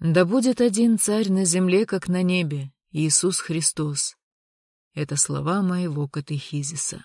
Да будет один царь на земле, как на небе, Иисус Христос. Это слова моего катехизиса.